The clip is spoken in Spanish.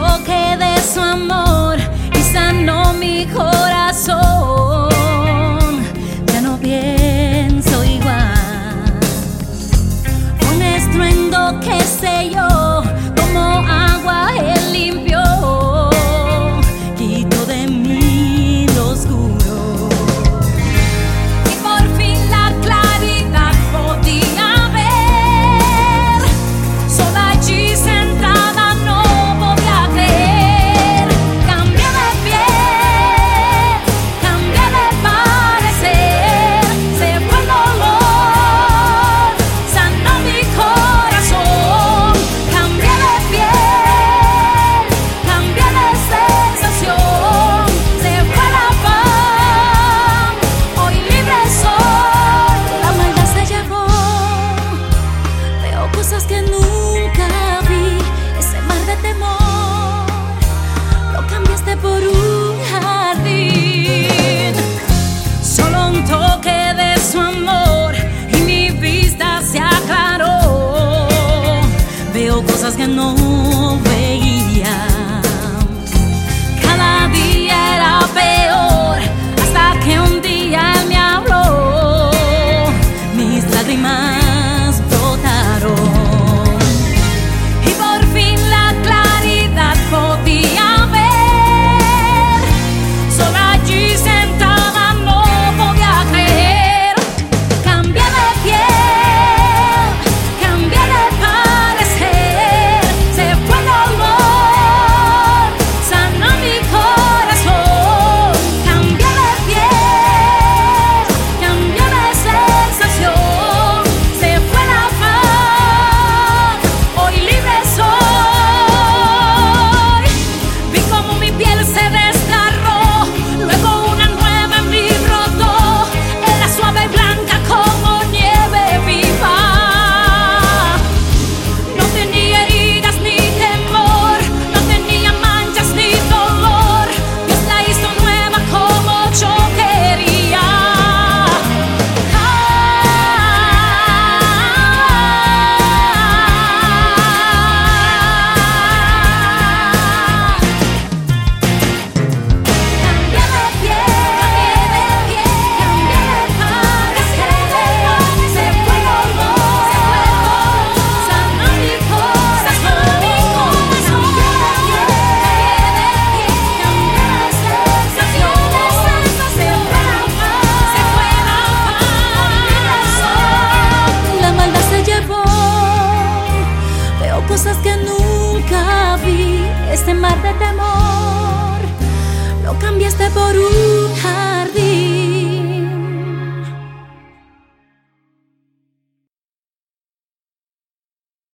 toque de su amor y sanó mi corazón. cosas que nunca vi, ese mar de temor. este mar de temor, lo cambiaste por una